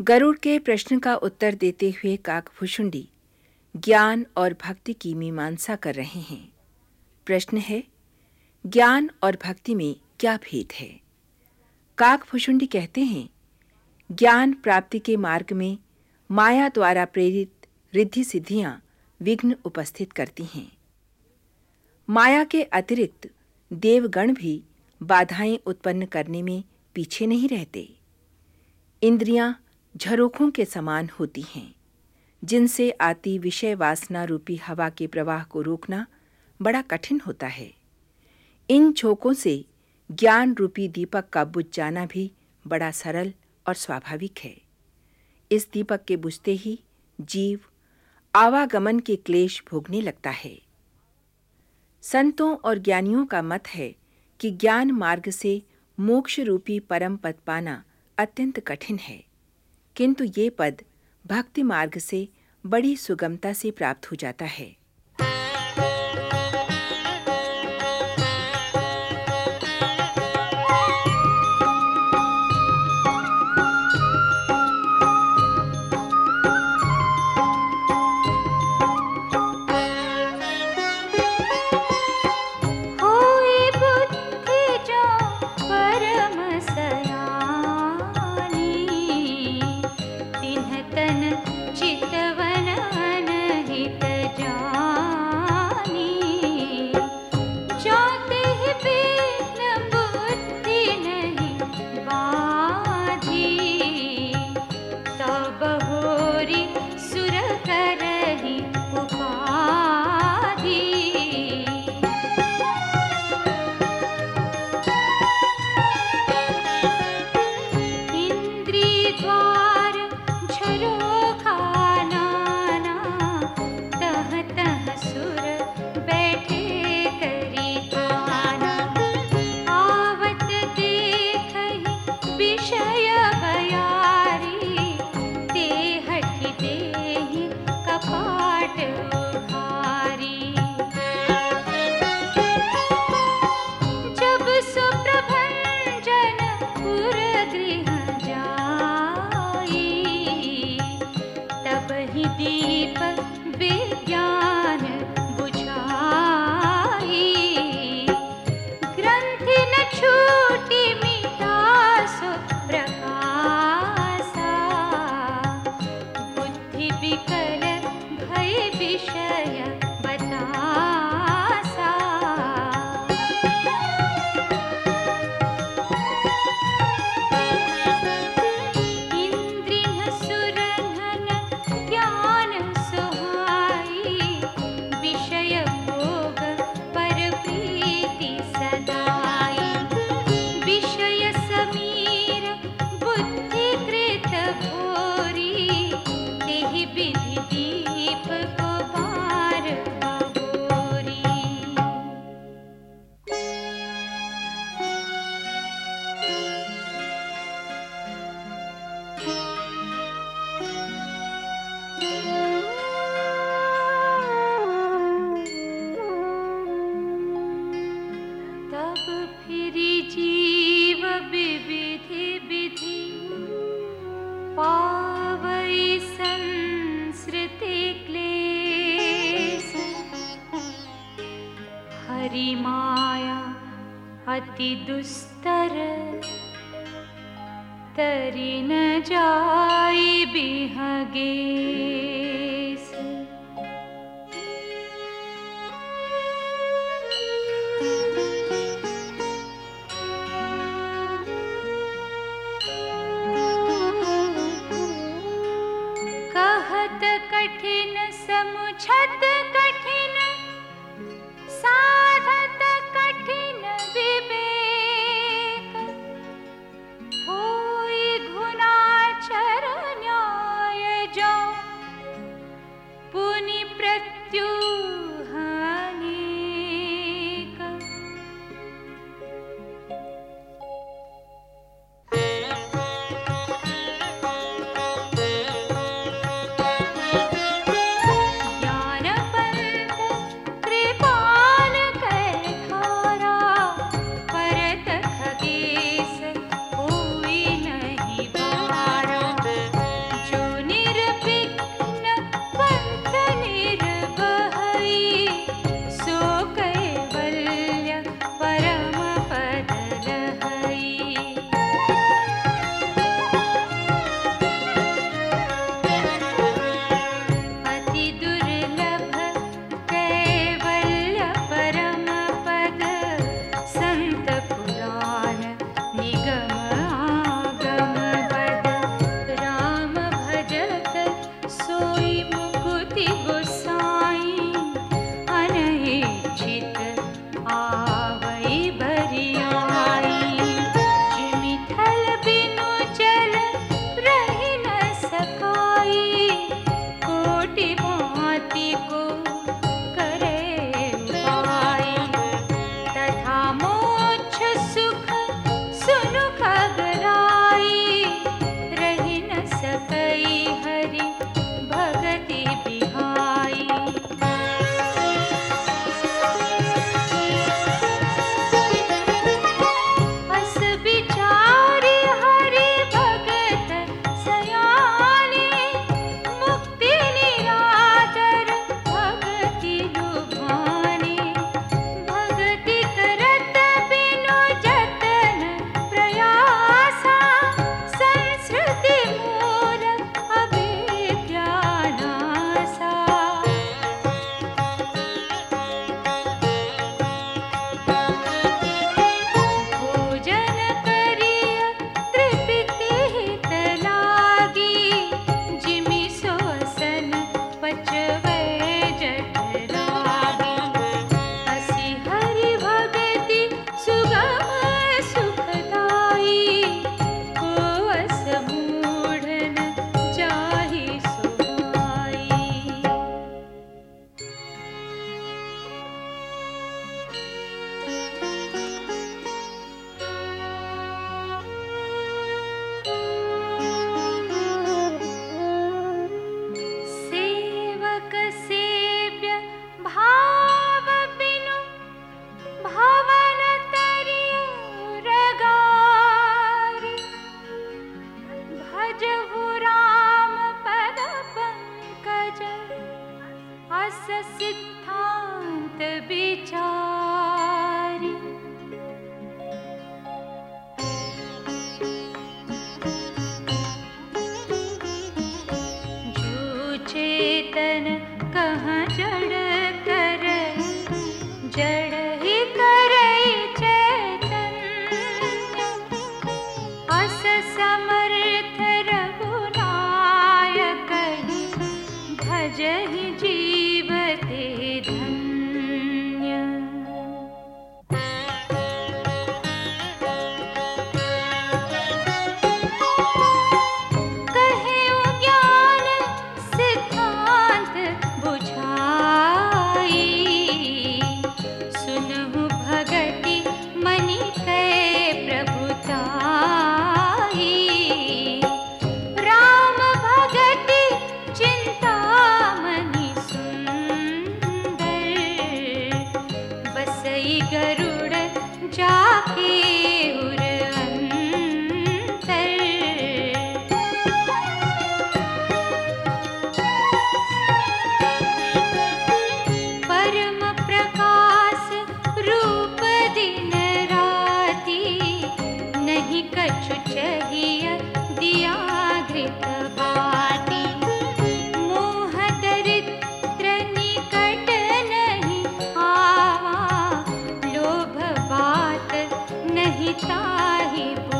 गरुड़ के प्रश्न का उत्तर देते हुए काकभूषुंडी ज्ञान और भक्ति की मीमांसा कर रहे हैं। प्रश्न है, ज्ञान और भक्ति में क्या भेद है? काकभूषुंडी कहते हैं, ज्ञान प्राप्ति के मार्ग में माया द्वारा प्रेरित रिद्धि सिद्धियाँ विघ्न उपस्थित करती हैं। माया के अतिरिक्त देवगण भी बाधाएँ उत्पन्न करने में पीछे नहीं रहते। इंद्रियाँ झरोखों के समान होती हैं, जिनसे आती विषय वासना रूपी हवा के प्रवाह को रोकना बड़ा कठिन होता है। इन झोंकों से ज्ञान रूपी दीपक का बुझ जाना भी बड़ा सरल और स्वाभाविक है। इस दीपक के बुझते ही जीव आवागमन के क्लेश भोगने लगता है। संतों और ज्ञानियों का मत है कि ज्ञान मार्ग से मोक्ष रूपी परम पद पाना अत्यंत कठिन है। किंतु ये पद भक्ति मार्ग से बड़ी सुगमता से प्राप्त हो जाता है। दी अति दुस्तर तरी न जाई बिहगे कसे की